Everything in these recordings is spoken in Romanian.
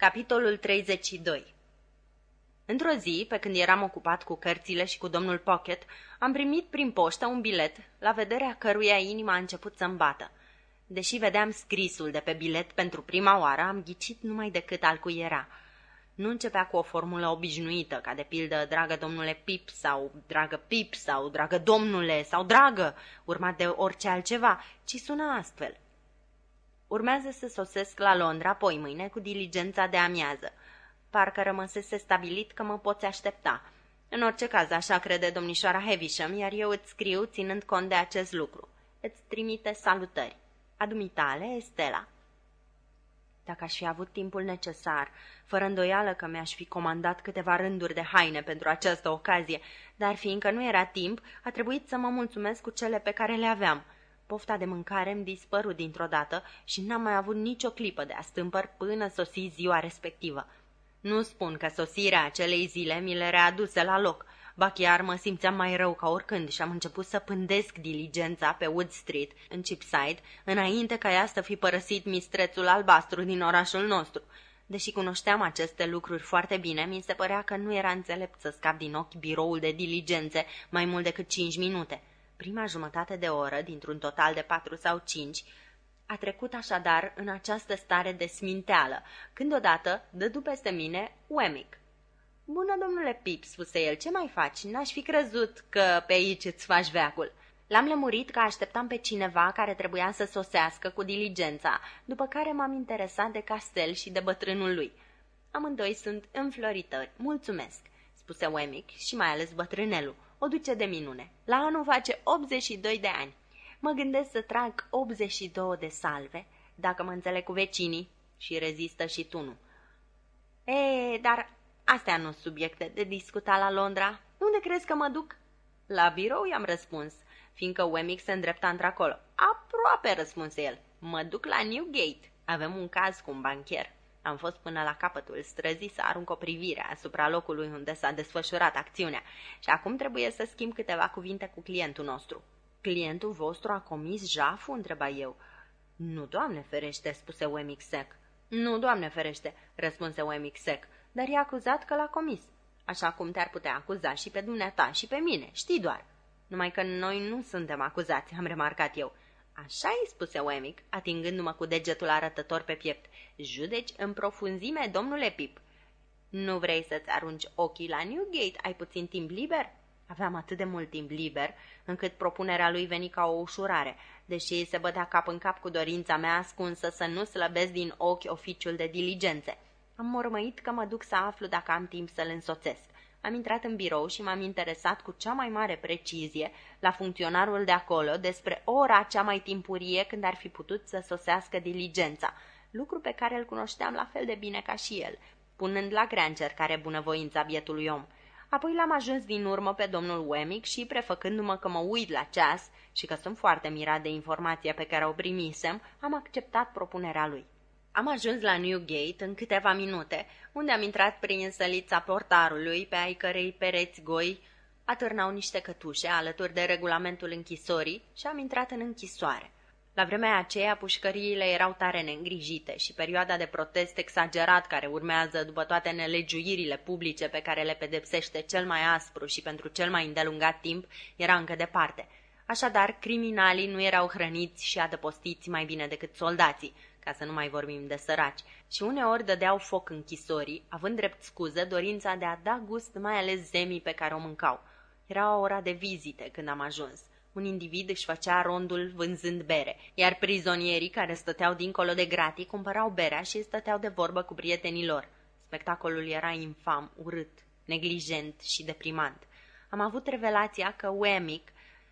Capitolul 32 Într-o zi, pe când eram ocupat cu cărțile și cu domnul Pocket, am primit prin poștă un bilet, la vederea căruia inima a început să-mi bată. Deși vedeam scrisul de pe bilet pentru prima oară, am ghicit numai decât al cui era. Nu începea cu o formulă obișnuită, ca de pildă dragă domnule Pip sau dragă Pip sau dragă domnule sau dragă, urmat de orice altceva, ci suna astfel. Urmează să sosesc la Londra poi mâine cu diligența de amiază. Parcă rămăsese stabilit că mă poți aștepta. În orice caz, așa crede domnișoara Heavisham, iar eu îți scriu ținând cont de acest lucru. Îți trimite salutări. Adumitale, Estela. Dacă aș fi avut timpul necesar, fără îndoială că mi-aș fi comandat câteva rânduri de haine pentru această ocazie, dar fiindcă nu era timp, a trebuit să mă mulțumesc cu cele pe care le aveam. Pofta de mâncare îmi dispărut dintr-o dată și n-am mai avut nicio clipă de astâmpăr până sosi ziua respectivă. Nu spun că sosirea acelei zile mi le readuse la loc, ba chiar mă simțeam mai rău ca oricând și am început să pândesc diligența pe Wood Street, în Chipside, înainte ca ea să fi părăsit mistrețul albastru din orașul nostru. Deși cunoșteam aceste lucruri foarte bine, mi se părea că nu era înțelept să scap din ochi biroul de diligențe mai mult decât cinci minute. Prima jumătate de oră, dintr-un total de patru sau cinci, a trecut așadar în această stare de sminteală, când odată dădu peste mine Wemmick. Bună, domnule Pip," spuse el, ce mai faci? N-aș fi crezut că pe aici îți faci veacul." L-am lămurit că așteptam pe cineva care trebuia să sosească cu diligența, după care m-am interesat de castel și de bătrânul lui. Amândoi sunt înfloritori, mulțumesc, spuse Wemmick și mai ales bătrânelul. O duce de minune. La anul face 82 de ani. Mă gândesc să trag 82 de salve, dacă mă înțeleg cu vecinii, și rezistă și tunul. E, dar astea nu subiecte de discuta la Londra. Unde crezi că mă duc? La birou i-am răspuns, fiindcă Wemmick se îndrepta într-acolo. Aproape, răspunse el. Mă duc la Newgate. Avem un caz cu un bancher. Am fost până la capătul străzii să arunc o privire asupra locului unde s-a desfășurat acțiunea și acum trebuie să schimb câteva cuvinte cu clientul nostru. Clientul vostru a comis jaful?" întreba eu. Nu, doamne ferește," spuse Wemmick sec. Nu, doamne ferește," răspunse Wemmick sec, dar e acuzat că l-a comis. Așa cum te-ar putea acuza și pe dumneata și pe mine, știi doar. Numai că noi nu suntem acuzați, am remarcat eu. Așa-i, spuse Wemmick, atingându-mă cu degetul arătător pe piept. Judeci în profunzime, domnule Pip. Nu vrei să-ți arunci ochii la Newgate? Ai puțin timp liber?" Aveam atât de mult timp liber, încât propunerea lui veni ca o ușurare, deși se bătea cap în cap cu dorința mea ascunsă să nu slăbesc din ochi oficiul de diligențe. Am mormăit că mă duc să aflu dacă am timp să-l însoțesc. Am intrat în birou și m-am interesat cu cea mai mare precizie la funcționarul de acolo despre ora cea mai timpurie când ar fi putut să sosească diligența, lucru pe care îl cunoșteam la fel de bine ca și el, punând la grea încercare bunăvoința bietului om. Apoi l-am ajuns din urmă pe domnul Wemmick și, prefăcându-mă că mă uit la ceas și că sunt foarte mirat de informația pe care o primisem, am acceptat propunerea lui. Am ajuns la Newgate în câteva minute, unde am intrat prin sălița portarului, pe ai cărei pereți goi atârnau niște cătușe alături de regulamentul închisorii și am intrat în închisoare. La vremea aceea, pușcăriile erau tare neîngrijite și perioada de protest exagerat care urmează după toate nelegiuirile publice pe care le pedepsește cel mai aspru și pentru cel mai îndelungat timp era încă departe. Așadar, criminalii nu erau hrăniți și adăpostiți mai bine decât soldații, ca să nu mai vorbim de săraci, și uneori dădeau foc închisorii, având drept scuză dorința de a da gust mai ales zemii pe care o mâncau. Era o ora de vizite când am ajuns. Un individ își făcea rondul vânzând bere, iar prizonierii care stăteau dincolo de gratii cumpărau berea și stăteau de vorbă cu prietenii lor. Spectacolul era infam, urât, neglijent și deprimant. Am avut revelația că Wemmick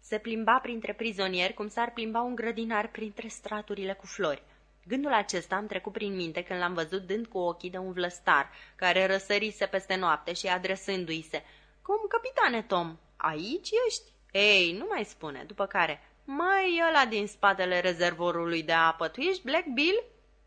se plimba printre prizonieri cum s-ar plimba un grădinar printre straturile cu flori. Gândul acesta am trecut prin minte când l-am văzut dând cu ochii de un vlăstar, care răsărise peste noapte și adresându-i se. Cum, capitane Tom, aici ești?" Ei, nu mai spune, după care, mai ăla din spatele rezervorului de apă, tu ești Black Bill?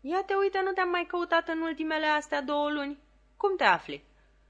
Ia te uite, nu te-am mai căutat în ultimele astea două luni. Cum te afli?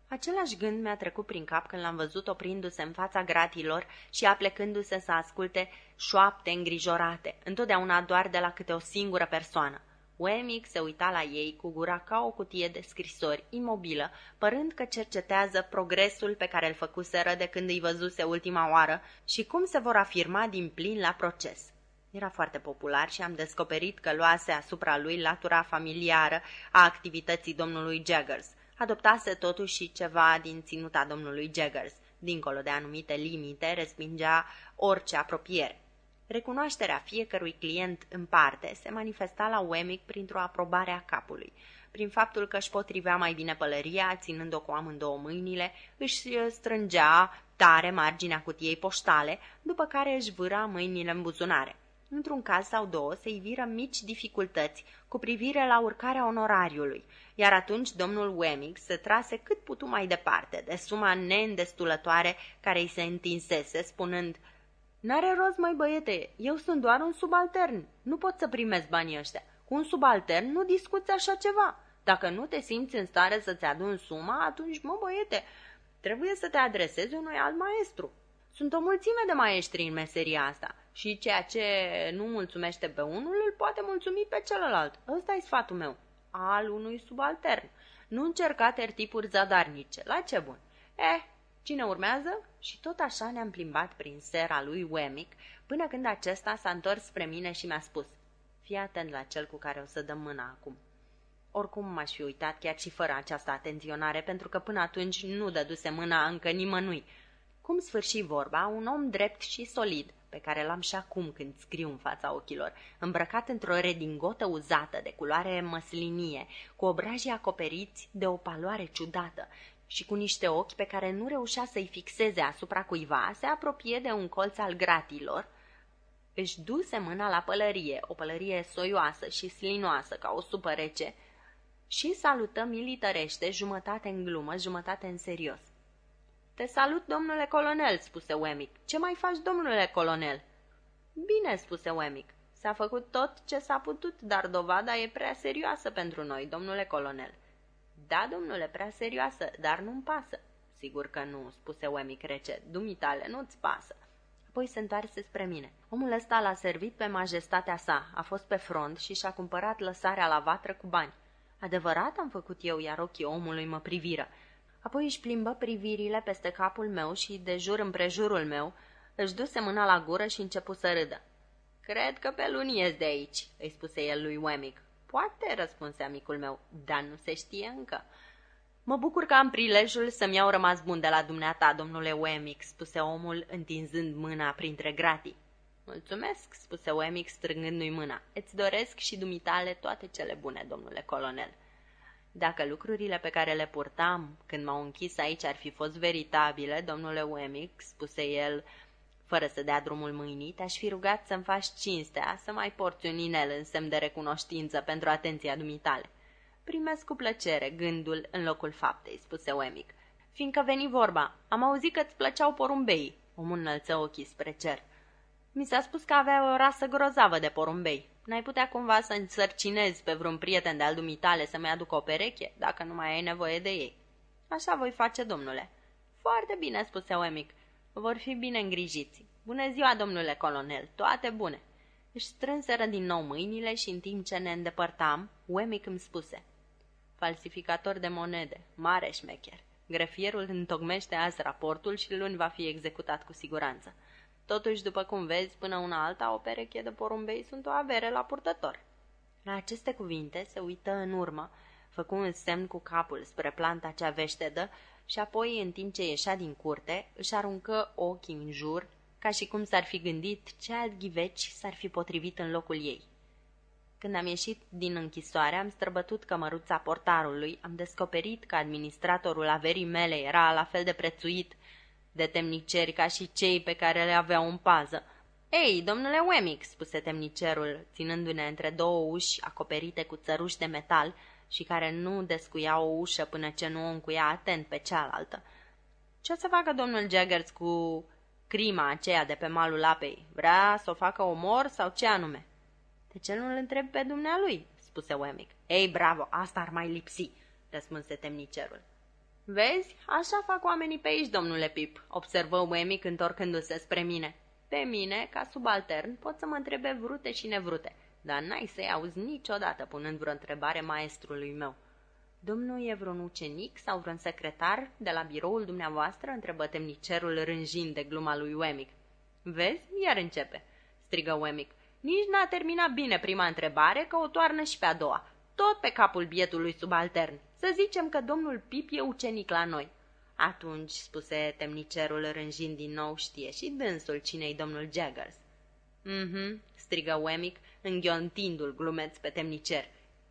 Același gând mi-a trecut prin cap când l-am văzut oprindu-se în fața gratilor și aplecându-se să asculte șoapte îngrijorate, întotdeauna doar de la câte o singură persoană. Wemmick se uita la ei cu gura ca o cutie de scrisori, imobilă, părând că cercetează progresul pe care îl făcuseră de când îi văzuse ultima oară și cum se vor afirma din plin la proces. Era foarte popular și am descoperit că luase asupra lui latura familiară a activității domnului Jaggers. Adoptase totuși și ceva din ținuta domnului Jaggers. Dincolo de anumite limite, respingea orice apropiere. Recunoașterea fiecărui client în parte se manifesta la Wemmick printr-o aprobare a capului. Prin faptul că își potrivea mai bine pălăria, ținând-o cu amândouă mâinile, își strângea tare marginea cutiei poștale, după care își vâra mâinile în buzunare. Într-un caz sau două se iviră mici dificultăți cu privire la urcarea onorariului, iar atunci domnul Wemmick se trase cât putu mai departe de suma neîndestulătoare care îi se întinsese, spunând – N-are rost, mai băiete, eu sunt doar un subaltern. Nu pot să primesc banii ăștia. Cu un subaltern nu discuți așa ceva. Dacă nu te simți în stare să-ți adun suma, atunci, mă băiete, trebuie să te adresezi unui alt maestru. Sunt o mulțime de maestri în meseria asta și ceea ce nu mulțumește pe unul îl poate mulțumi pe celălalt. Ăsta e sfatul meu, al unui subaltern. Nu încerca tertipuri zadarnice. La ce bun? Eh, Cine urmează? Și tot așa ne-am plimbat prin sera lui Wemmick, până când acesta s-a întors spre mine și mi-a spus Fii atent la cel cu care o să dăm mâna acum. Oricum m-aș fi uitat chiar și fără această atenționare, pentru că până atunci nu dăduse mâna încă nimănui. Cum sfârși vorba, un om drept și solid, pe care l-am și acum când scriu în fața ochilor, îmbrăcat într-o redingotă uzată de culoare măslinie, cu obrajii acoperiți de o paloare ciudată și cu niște ochi pe care nu reușea să-i fixeze asupra cuiva, se apropie de un colț al gratilor, își duse mâna la pălărie, o pălărie soioasă și slinoasă ca o supă rece, și salută militărește, jumătate în glumă, jumătate în serios. Te salut, domnule colonel," spuse Wemmick. Ce mai faci, domnule colonel?" Bine," spuse Wemmick. S-a făcut tot ce s-a putut, dar dovada e prea serioasă pentru noi, domnule colonel." Da, domnule, prea serioasă, dar nu-mi pasă." Sigur că nu," spuse Wemmick rece. Dumitale, nu-ți pasă." Apoi se întoarse spre mine. Omul ăsta l-a servit pe majestatea sa, a fost pe front și și-a cumpărat lăsarea la vatră cu bani. Adevărat am făcut eu, iar ochii omului mă priviră. Apoi își plimbă privirile peste capul meu și de jur împrejurul meu, își duse mâna la gură și începu să râdă. Cred că pe luni ies de aici," îi spuse el lui Wemmick. Poate, răspunse amicul meu, dar nu se știe încă. Mă bucur că am prilejul să-mi iau rămas bun de la dumneata, domnule Wemmick, spuse omul, întinzând mâna printre gratii. Mulțumesc, spuse Wemmick, strângându-i mâna. Îți doresc și dumitale toate cele bune, domnule colonel. Dacă lucrurile pe care le purtam când m-au închis aici ar fi fost veritabile, domnule Wemmick, spuse el, fără să dea drumul mâinii, te-aș fi rugat să-mi faci cinstea, să mai porți un inel în semn de recunoștință pentru atenția dumitale. Primesc cu plăcere gândul în locul faptei, spuse Wemmick. Fiindcă veni vorba, am auzit că îți plăceau porumbei. Omul înălță ochii spre cer. Mi s-a spus că avea o rasă grozavă de porumbei. N-ai putea cumva să însărcinezi pe vreun prieten de-al dumitale să-mi aducă o pereche, dacă nu mai ai nevoie de ei. Așa voi face, domnule. Foarte bine, spuse Wemmick. Vor fi bine îngrijiți. Bună ziua, domnule colonel, toate bune!" Își strânseră din nou mâinile și în timp ce ne îndepărtam, Wemmick îmi spuse Falsificator de monede, mare șmecher. Grefierul întocmește azi raportul și luni va fi executat cu siguranță. Totuși, după cum vezi, până una alta, o pereche de porumbei sunt o avere la purtător. La aceste cuvinte se uită în urmă, făcu un semn cu capul spre planta cea veștedă și apoi, în timp ce ieșea din curte, își aruncă ochii în jur, ca și cum s-ar fi gândit ce alt ghiveci s-ar fi potrivit în locul ei. Când am ieșit din închisoare, am străbătut cămăruța portarului, am descoperit că administratorul averii mele era la fel de prețuit de temniceri ca și cei pe care le aveau în pază. Ei, domnule Wemmick, spuse temnicerul, ținându-ne între două uși acoperite cu țăruși de metal, și care nu descuia o ușă până ce nu o încuia atent pe cealaltă. Ce o să facă domnul Jaggers cu crima aceea de pe malul apei? Vrea să o facă omor sau ce anume? De ce nu-l întreb pe dumnealui? spuse Wemmick. Ei, bravo, asta ar mai lipsi, răspunse temnicerul. Vezi, așa fac oamenii pe aici, domnule Pip, observă Wemmick întorcându-se spre mine. Pe mine, ca subaltern, pot să mă întrebe vrute și nevrute. dar n-ai să-i auzi niciodată punând vreo întrebare maestrului meu. Domnul e vreun ucenic sau vreun secretar de la biroul dumneavoastră? întrebă temnicerul rânjind de gluma lui Wemmick. Vezi? Iar începe, strigă Wemmick. Nici n-a terminat bine prima întrebare, că o toarnă și pe a doua. Tot pe capul bietului subaltern. Să zicem că domnul Pip e ucenic la noi. Atunci, spuse temnicerul rânjind din nou, știe și dânsul cinei domnul Jaggers. Mhm, strigă Wemmick, înghiontindu-l glumeț pe temnicer.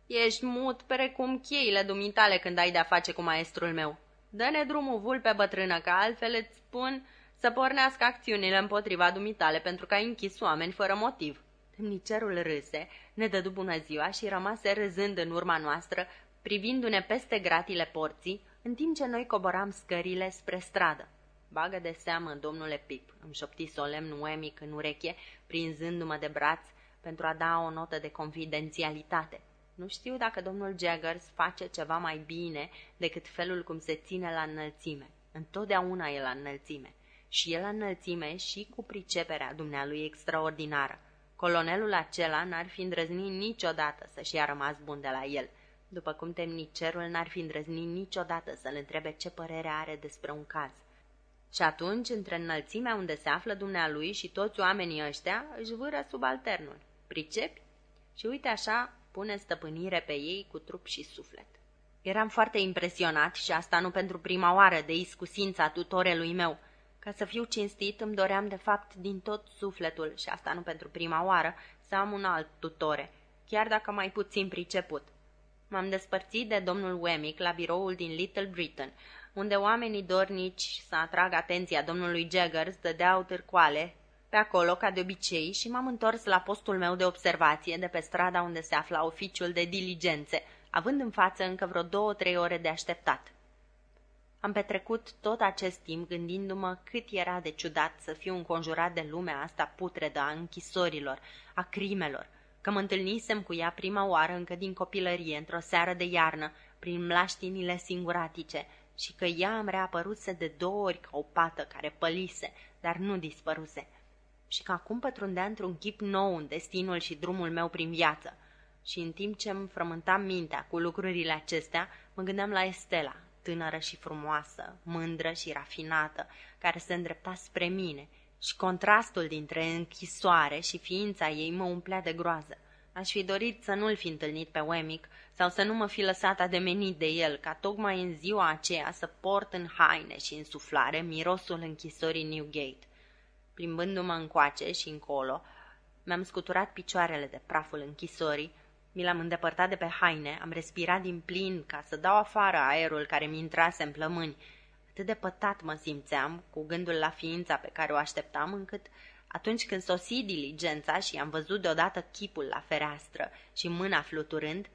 Ești mut precum cheile dumitale când ai de-a face cu maestrul meu. Dă-ne drumul vulpe bătrână, că altfel îți spun să pornească acțiunile împotriva dumitale pentru că ai închis oameni fără motiv. Temnicerul râse, ne dădu bună ziua și rămase râzând în urma noastră, privindu-ne peste gratile porții, în timp ce noi coboram scările spre stradă. Bagă de seamă, domnule Pip, îmi șopti solemn Wemmick în ureche, prinzându-mă de braț pentru a da o notă de confidențialitate. Nu știu dacă domnul Jaggers face ceva mai bine decât felul cum se ține la înălțime. Întotdeauna e la înălțime. Și e la înălțime și cu priceperea dumnealui extraordinară. Colonelul acela n-ar fi îndrăznit niciodată să-și ia rămas bun de la el, după cum temnicerul n-ar fi îndrăznit niciodată să-l întrebe ce părere are despre un caz. Și atunci, între înălțimea unde se află dumnealui și toți oamenii ăștia, își vâră subalternul. Pricepi? Și uite așa, pune stăpânire pe ei cu trup și suflet. Eram foarte impresionat și asta nu pentru prima oară de iscusința tutorelui meu. Ca să fiu cinstit, îmi doream de fapt din tot sufletul, și asta nu pentru prima oară, să am un alt tutore, chiar dacă mai puțin priceput. M-am despărțit de domnul Wemmick la biroul din Little Britain, unde oamenii dornici să atrag atenția domnului Jaggers dădeau târcoale pe acolo, ca de obicei, și m-am întors la postul meu de observație de pe strada unde se afla oficiul de diligențe, având în față încă vreo două-trei ore de așteptat. Am petrecut tot acest timp gândindu-mă cât era de ciudat să fiu înconjurat de lumea asta putredă a închisorilor, a crimelor, că mă întâlnisem cu ea prima oară încă din copilărie, într-o seară de iarnă, prin mlaștinile singuratice, și că ea îmi reapăruse de două ori ca o pată care pălise, dar nu dispăruse, și că acum pătrundea într-un chip nou în destinul și drumul meu prin viață. Și în timp ce îmi frământam mintea cu lucrurile acestea, mă gândeam la Estela, tânără și frumoasă, mândră și rafinată, care se îndrepta spre mine, și contrastul dintre închisoare și ființa ei mă umplea de groază. Aș fi dorit să nu-l fi întâlnit pe Wemmick sau să nu mă fi lăsat ademenit de el, ca tocmai în ziua aceea să port în haine și în suflare mirosul închisorii Newgate. Plimbându-mă încoace și încolo, mi-am scuturat picioarele de praful închisorii, mi l-am îndepărtat de pe haine, am respirat din plin ca să dau afară aerul care mi intrase în plămâni. Atât de pătat mă simțeam, cu gândul la ființa pe care o așteptam, încât atunci când sosi diligența și am văzut deodată chipul la fereastră și mâna fluturând,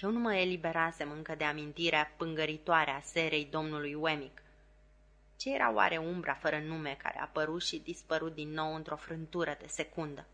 eu nu mă eliberasem încă de amintirea pângăritoare a serei domnului Wemmick. Ce era oare umbra fără nume care a apărut și dispărut din nou într-o frântură de secundă?